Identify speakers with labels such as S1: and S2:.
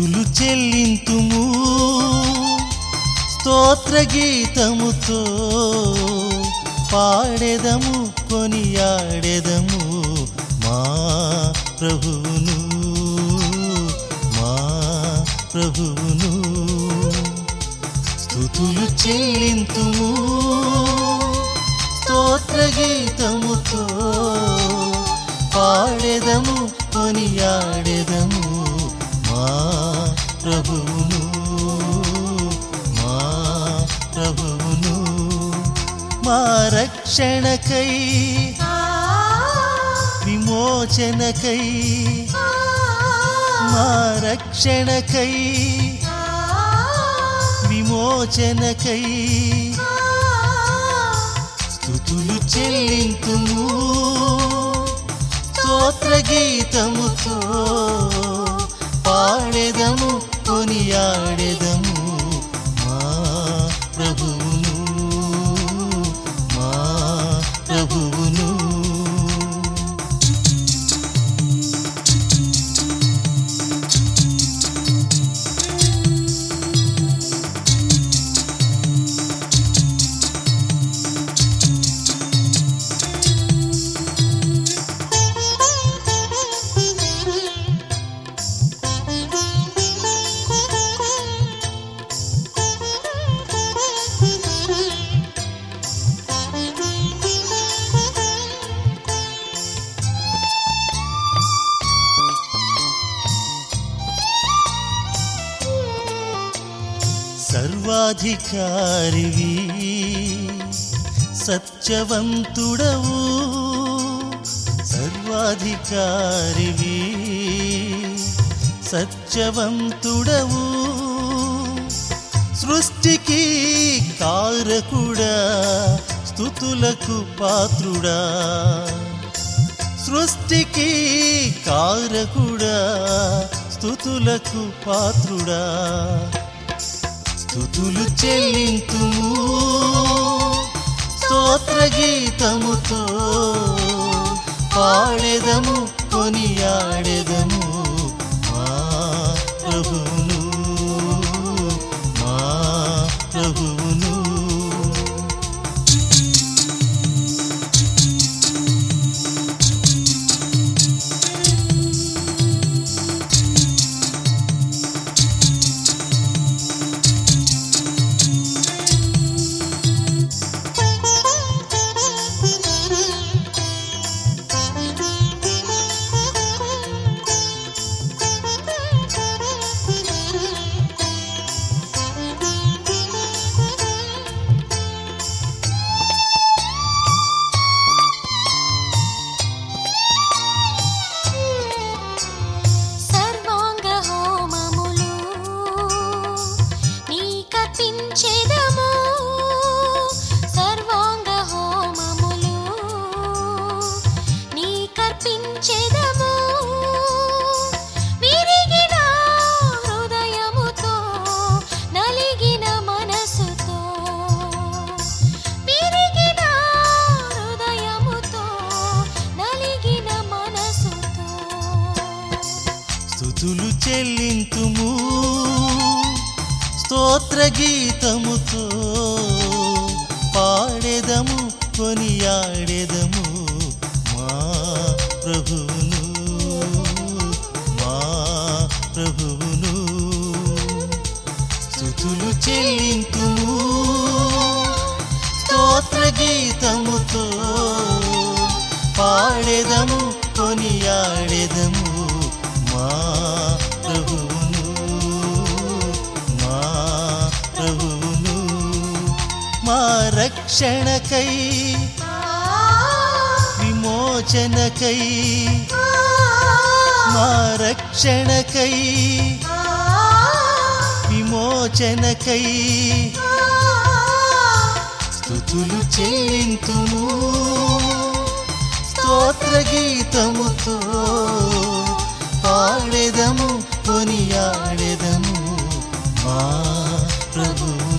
S1: స్థుతులు చెల్లింతుము. స్తోత్ర గీతముతో పాడెదము కొనియాడెదము మా ప్రభువును. మా ప్రభువును. స్థుతులు చెల్లింతుము. స్తోత్ర గీత మా రక్షణకై విమోచనకై మా రక్షణకై విమోచనకై. స్థుతులు చెల్లింతుము. సర్వాధికారివి సత్యవంతుడవు సర్వాధికారివి సత్యవంతుడవు. సృష్టికి కారకుడా స్థుతులకు పాత్రుడా. సృష్టికి కారకుడా స్థుతులకు పాత్రుడా. స్థుతులు చెల్లింతుము. స్తోత్ర గీతముతో పాడెదము కొనియాడెదము. మా ప్రభువును చెల్లింతుము. స్తోత్ర గీతముతో పాడెదము కొనియాడెదము మా ప్రభువును మా ప్రభువును. స్థుతులు చెల్లింతుము. స్తోత్ర గీతముతో పాడెదము మా రక్షణకై విమోచనకై మా రక్షణకై విమోచనకై. స్థుతులు చెల్లింతుము స్తోత్రగీతముతో పాడెదము కొనియాడెదము మా ప్రభువు.